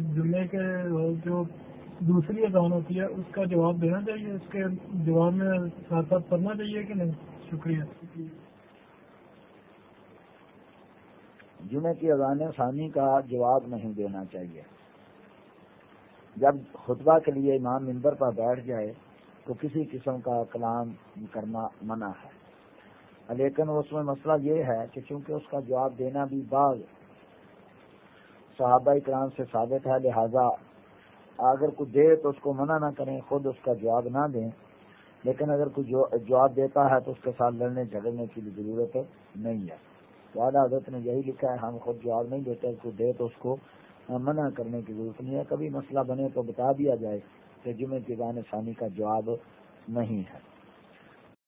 جمعے کے جو دوسری اذان ہوتی ہے، اس کا جواب دینا چاہیے، اس کے جواب میں ساتھ ساتھ پڑھنا چاہیے کہ نہیں؟ شکریہ۔ جمعے کی اذان ثانی کا جواب نہیں دینا چاہیے۔ جب خطبہ کے لیے امام ممبر پر بیٹھ جائے تو کسی قسم کا کلام کرنا منع ہے۔ لیکن اس میں مسئلہ یہ ہے کہ چونکہ اس کا جواب دینا بھی بعض صحابہ کرام سے ثابت ہے، لہذا اگر کچھ دے تو اس کو منع نہ کریں، خود اس کا جواب نہ دیں۔ لیکن اگر کوئی جواب دیتا ہے تو اس کے ساتھ لڑنے، جھگڑنے کی بھی ضرورت نہیں ہے۔ وعدہ حضرت نے یہی لکھا ہے، ہم خود جواب نہیں دیتے، کوئی دے تو اس کو منع کرنے کی ضرورت نہیں ہے۔ کبھی مسئلہ بنے تو بتا دیا جائے کہ جمعے کی گانے ثانی کا جواب نہیں ہے۔